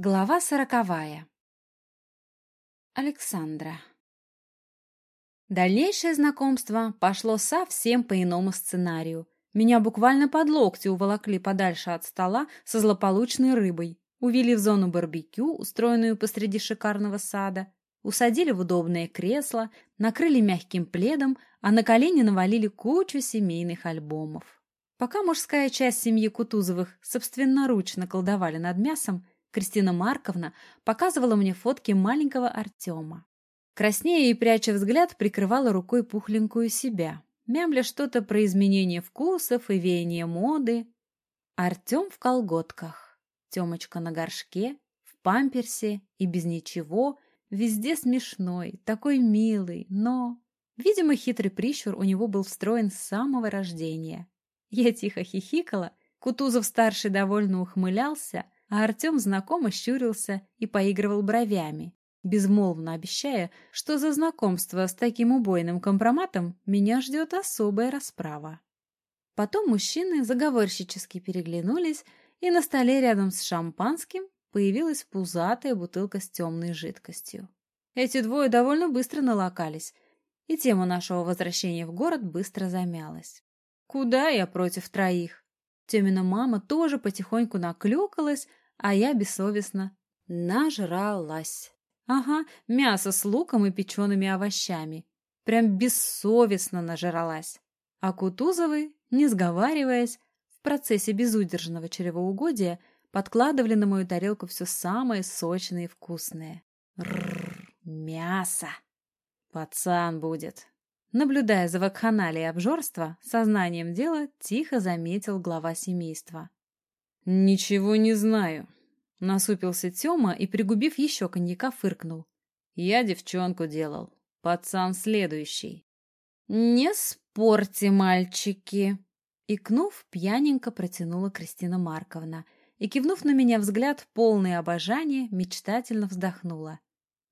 Глава сороковая. Александра. Дальнейшее знакомство пошло совсем по иному сценарию. Меня буквально под локти уволокли подальше от стола со злополучной рыбой, увели в зону барбекю, устроенную посреди шикарного сада, усадили в удобное кресло, накрыли мягким пледом, а на колени навалили кучу семейных альбомов. Пока мужская часть семьи Кутузовых собственноручно колдовали над мясом, Кристина Марковна показывала мне фотки маленького Артема. Краснея и пряча взгляд, прикрывала рукой пухленькую себя, мямля что-то про изменение вкусов и веяние моды. Артем в колготках, Темочка на горшке, в памперсе и без ничего, везде смешной, такой милый, но... Видимо, хитрый прищур у него был встроен с самого рождения. Я тихо хихикала, Кутузов-старший довольно ухмылялся — а Артем знакомо щурился и поигрывал бровями, безмолвно обещая, что за знакомство с таким убойным компроматом меня ждет особая расправа. Потом мужчины заговорщически переглянулись, и на столе рядом с шампанским появилась пузатая бутылка с темной жидкостью. Эти двое довольно быстро налокались, и тема нашего возвращения в город быстро замялась. Куда я против троих? Темина мама тоже потихоньку наклюкалась, а я бессовестно нажралась. Ага, мясо с луком и печеными овощами. Прям бессовестно нажралась. А Кутузовы, не сговариваясь, в процессе безудержного чревоугодия подкладывали на мою тарелку все самое сочное и вкусное. Рррр, мясо! Пацан будет. Наблюдая за вакханалией обжорства, сознанием дела тихо заметил глава семейства. «Ничего не знаю», — насупился Тёма и, пригубив еще коньяка, фыркнул. «Я девчонку делал. Пацан следующий». «Не спорьте, мальчики!» Икнув, пьяненько протянула Кристина Марковна и, кивнув на меня взгляд, полный обожания, мечтательно вздохнула.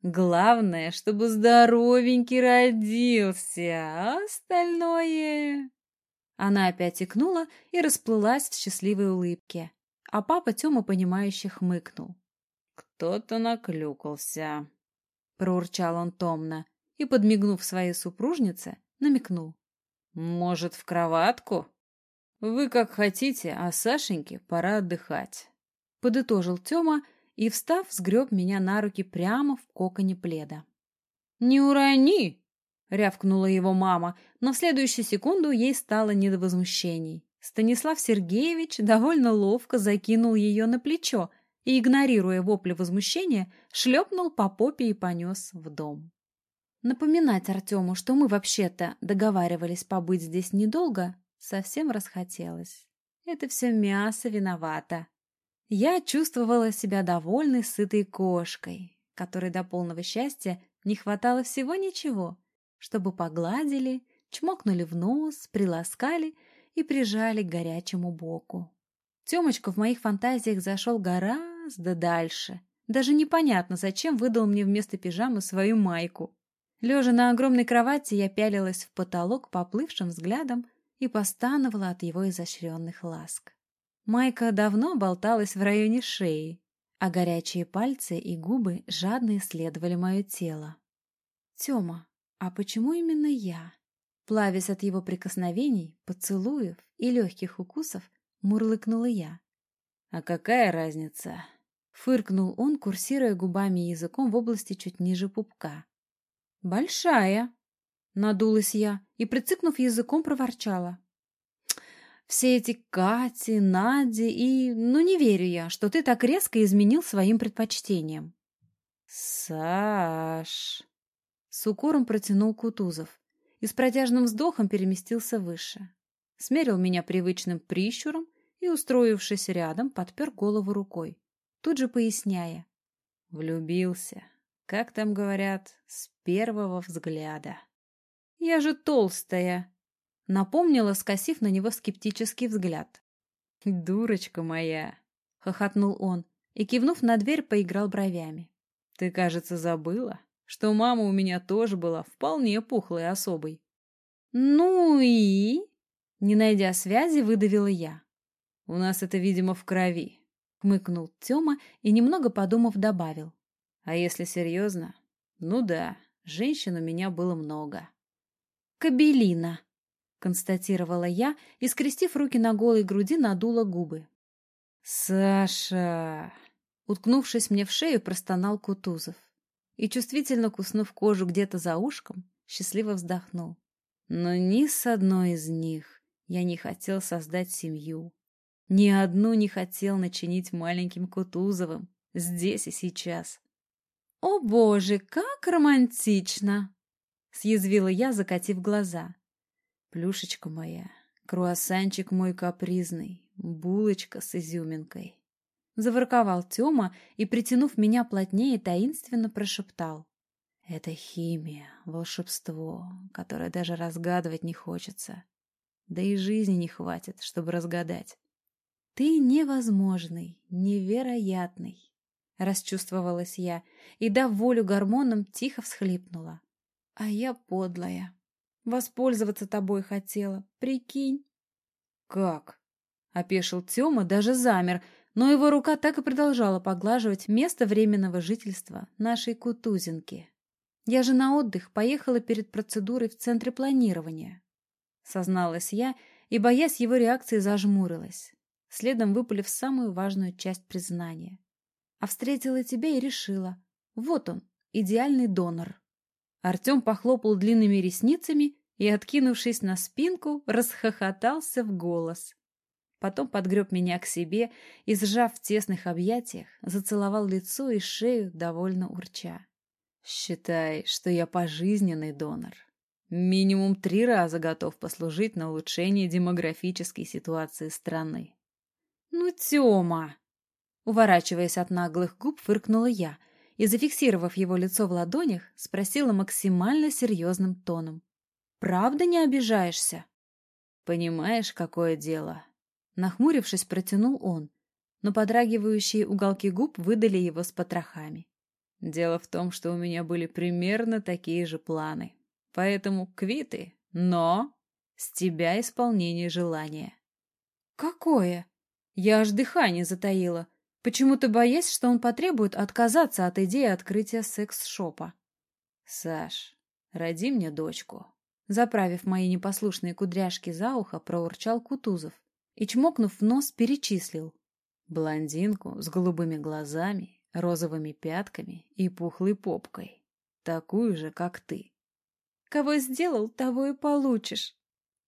Главное, чтобы здоровенький родился, а остальное... Она опять икнула и расплылась в счастливой улыбке. А папа Тёма, понимающе хмыкнул. «Кто-то наклюкался», — проурчал он томно и, подмигнув своей супружнице, намекнул. «Может, в кроватку? Вы как хотите, а Сашеньке пора отдыхать», — подытожил Тёма и, встав, сгреб меня на руки прямо в коконе пледа. «Не урони!» — рявкнула его мама, но в следующую секунду ей стало не до возмущений. Станислав Сергеевич довольно ловко закинул ее на плечо и, игнорируя вопли возмущения, шлепнул по попе и понес в дом. Напоминать Артему, что мы вообще-то договаривались побыть здесь недолго, совсем расхотелось. Это все мясо виновато. Я чувствовала себя довольной, сытой кошкой, которой до полного счастья не хватало всего ничего, чтобы погладили, чмокнули в нос, приласкали и прижали к горячему боку. Тёмочка в моих фантазиях зашел гораздо дальше. Даже непонятно, зачем выдал мне вместо пижамы свою майку. Лежа на огромной кровати, я пялилась в потолок поплывшим взглядом и постановала от его изощренных ласк. Майка давно болталась в районе шеи, а горячие пальцы и губы жадно исследовали мое тело. «Тёма, а почему именно я?» Плавясь от его прикосновений, поцелуев и легких укусов, мурлыкнула я. «А какая разница?» Фыркнул он, курсируя губами и языком в области чуть ниже пупка. «Большая!» Надулась я и, прицикнув языком, проворчала. Все эти Кати, Нади и... Ну, не верю я, что ты так резко изменил своим предпочтениям. Саш... С укором протянул Кутузов и с протяжным вздохом переместился выше. Смерил меня привычным прищуром и, устроившись рядом, подпер голову рукой, тут же поясняя. Влюбился, как там говорят, с первого взгляда. Я же толстая, Напомнила, скосив на него скептический взгляд. «Дурочка моя!» — хохотнул он и, кивнув на дверь, поиграл бровями. «Ты, кажется, забыла, что мама у меня тоже была вполне пухлой особой». «Ну и...» Не найдя связи, выдавила я. «У нас это, видимо, в крови», — хмыкнул Тёма и, немного подумав, добавил. «А если серьезно? Ну да, женщин у меня было много». «Кабелина», — констатировала я и, скрестив руки на голой груди, надула губы. «Саша!» Уткнувшись мне в шею, простонал Кутузов. И, чувствительно куснув кожу где-то за ушком, счастливо вздохнул. Но ни с одной из них я не хотел создать семью. Ни одну не хотел начинить маленьким Кутузовым, здесь и сейчас. «О боже, как романтично!» — съязвила я, закатив глаза. «Плюшечка моя, круассанчик мой капризный, булочка с изюминкой». Заворковал Тёма и, притянув меня плотнее, таинственно прошептал. «Это химия, волшебство, которое даже разгадывать не хочется. Да и жизни не хватит, чтобы разгадать. «Ты невозможный, невероятный!» Расчувствовалась я и, дав волю гормонам, тихо всхлипнула. «А я подлая. Воспользоваться тобой хотела, прикинь!» «Как?» — опешил Тёма, даже замер, но его рука так и продолжала поглаживать место временного жительства нашей Кутузинки. «Я же на отдых поехала перед процедурой в центре планирования», — созналась я и, боясь его реакции, зажмурилась следом выпалив самую важную часть признания. А встретила тебя и решила. Вот он, идеальный донор. Артем похлопал длинными ресницами и, откинувшись на спинку, расхохотался в голос. Потом подгреб меня к себе и, сжав в тесных объятиях, зацеловал лицо и шею, довольно урча. «Считай, что я пожизненный донор. Минимум три раза готов послужить на улучшение демографической ситуации страны. «Ну, Тёма!» Уворачиваясь от наглых губ, фыркнула я и, зафиксировав его лицо в ладонях, спросила максимально серьезным тоном. «Правда не обижаешься?» «Понимаешь, какое дело?» Нахмурившись, протянул он, но подрагивающие уголки губ выдали его с потрохами. «Дело в том, что у меня были примерно такие же планы. Поэтому квиты, но с тебя исполнение желания». «Какое?» Я аж дыхание затаила, почему-то боясь, что он потребует отказаться от идеи открытия секс-шопа. «Саш, роди мне дочку». Заправив мои непослушные кудряшки за ухо, проурчал Кутузов и, чмокнув в нос, перечислил. Блондинку с голубыми глазами, розовыми пятками и пухлой попкой. Такую же, как ты. «Кого сделал, того и получишь!»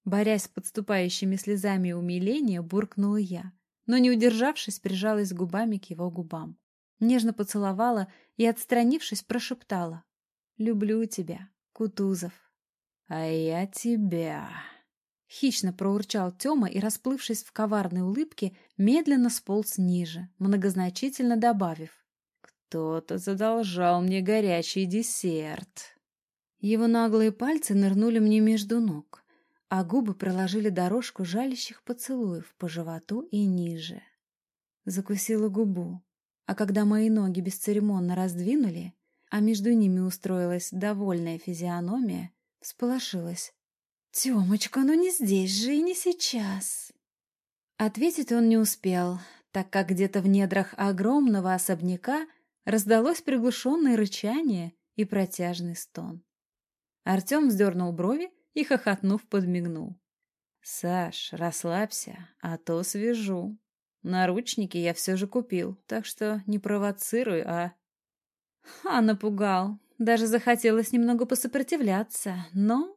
Борясь с подступающими слезами умиления, буркнула я но, не удержавшись, прижалась губами к его губам. Нежно поцеловала и, отстранившись, прошептала. «Люблю тебя, Кутузов». «А я тебя...» Хищно проурчал Тёма и, расплывшись в коварной улыбке, медленно сполз ниже, многозначительно добавив. «Кто-то задолжал мне горячий десерт». Его наглые пальцы нырнули мне между ног, а губы проложили дорожку жалящих поцелуев по животу и ниже. Закусила губу, а когда мои ноги бесцеремонно раздвинули, а между ними устроилась довольная физиономия, всполошилась. «Тёмочка, ну не здесь же и не сейчас!» Ответить он не успел, так как где-то в недрах огромного особняка раздалось приглушенное рычание и протяжный стон. Артем вздернул брови и, хохотнув, подмигнул. «Саш, расслабься, а то свяжу. Наручники я все же купил, так что не провоцируй, а...» А напугал. Даже захотелось немного посопротивляться, но...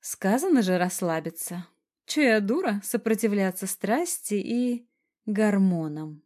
Сказано же расслабиться. Че я дура, сопротивляться страсти и... гормонам.